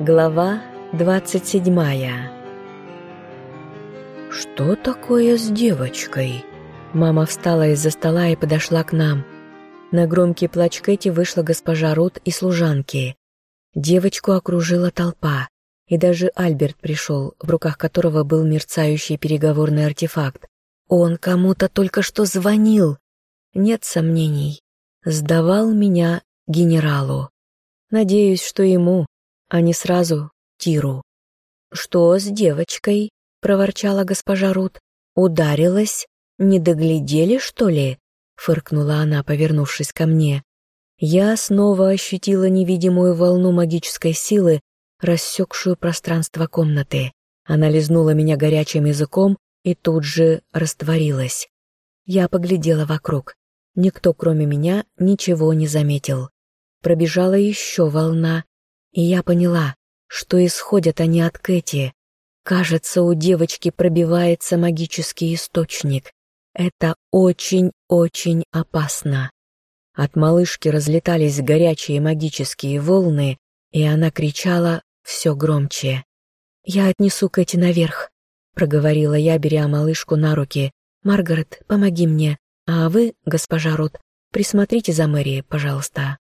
Глава двадцать седьмая «Что такое с девочкой?» Мама встала из-за стола и подошла к нам. На громкий плач Кэти вышла госпожа Рут и служанки. Девочку окружила толпа, и даже Альберт пришел, в руках которого был мерцающий переговорный артефакт. Он кому-то только что звонил. Нет сомнений. Сдавал меня генералу. Надеюсь, что ему, а не сразу Тиру. «Что с девочкой?» — проворчала госпожа Рут. «Ударилась? Не доглядели, что ли?» — фыркнула она, повернувшись ко мне. Я снова ощутила невидимую волну магической силы, рассекшую пространство комнаты. Она лизнула меня горячим языком и тут же растворилась. Я поглядела вокруг. Никто, кроме меня, ничего не заметил. Пробежала еще волна, и я поняла, что исходят они от Кэти. Кажется, у девочки пробивается магический источник. Это очень-очень опасно. От малышки разлетались горячие магические волны, и она кричала все громче. «Я отнесу Кэти наверх», — проговорила я, беря малышку на руки. «Маргарет, помоги мне, а вы, госпожа Рот, присмотрите за Мэри, пожалуйста».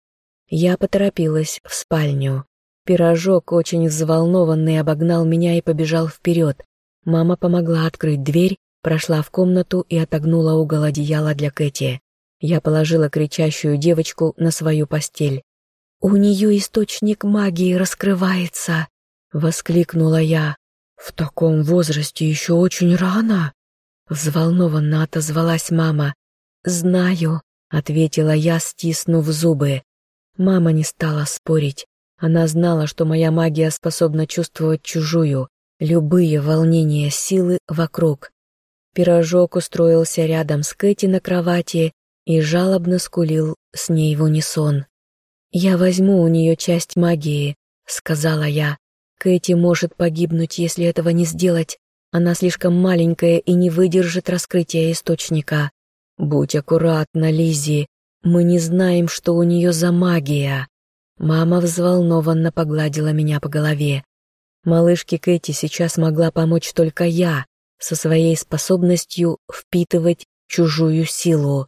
Я поторопилась в спальню. Пирожок, очень взволнованный, обогнал меня и побежал вперед. Мама помогла открыть дверь, прошла в комнату и отогнула угол одеяла для Кэти. Я положила кричащую девочку на свою постель. «У нее источник магии раскрывается!» — воскликнула я. «В таком возрасте еще очень рано!» Взволнованно отозвалась мама. «Знаю», — ответила я, стиснув зубы. Мама не стала спорить. Она знала, что моя магия способна чувствовать чужую, любые волнения силы вокруг. Пирожок устроился рядом с Кэти на кровати и жалобно скулил с ней в унисон. «Я возьму у нее часть магии», — сказала я. «Кэти может погибнуть, если этого не сделать. Она слишком маленькая и не выдержит раскрытия источника. Будь аккуратна, Лизи. Мы не знаем, что у нее за магия». Мама взволнованно погладила меня по голове. Малышке Кэти сейчас могла помочь только я, со своей способностью впитывать чужую силу.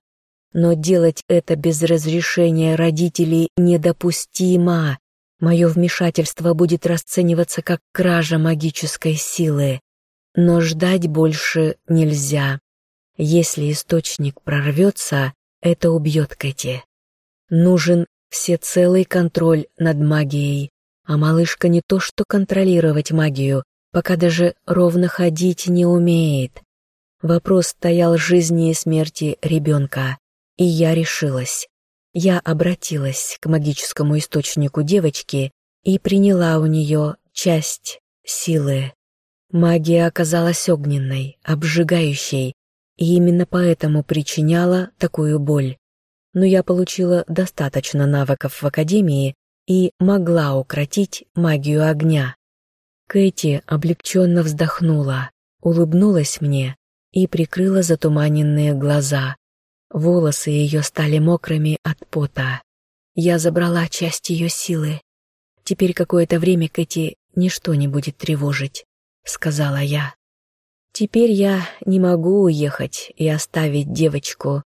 Но делать это без разрешения родителей недопустимо. Мое вмешательство будет расцениваться как кража магической силы. Но ждать больше нельзя. Если источник прорвется, это убьет Кэти. Нужен всецелый контроль над магией, а малышка не то что контролировать магию, пока даже ровно ходить не умеет. Вопрос стоял жизни и смерти ребенка, и я решилась. Я обратилась к магическому источнику девочки и приняла у нее часть силы. Магия оказалась огненной, обжигающей, и именно поэтому причиняла такую боль но я получила достаточно навыков в Академии и могла укротить магию огня. Кэти облегченно вздохнула, улыбнулась мне и прикрыла затуманенные глаза. Волосы ее стали мокрыми от пота. Я забрала часть ее силы. Теперь какое-то время Кэти ничто не будет тревожить, сказала я. Теперь я не могу уехать и оставить девочку.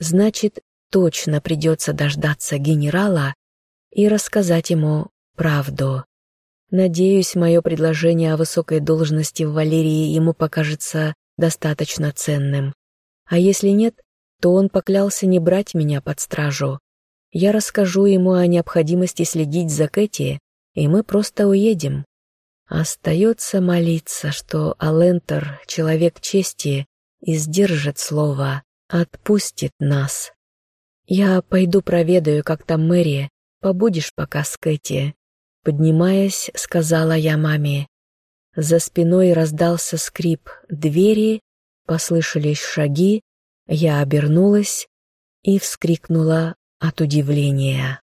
Значит, точно придется дождаться генерала и рассказать ему правду. Надеюсь, мое предложение о высокой должности в Валерии ему покажется достаточно ценным. А если нет, то он поклялся не брать меня под стражу. Я расскажу ему о необходимости следить за Кэти, и мы просто уедем. Остается молиться, что Алентер, человек чести, и сдержит слово, отпустит нас. «Я пойду проведаю, как там Мэри. Побудешь пока с Кэти». Поднимаясь, сказала я маме. За спиной раздался скрип двери, послышались шаги, я обернулась и вскрикнула от удивления.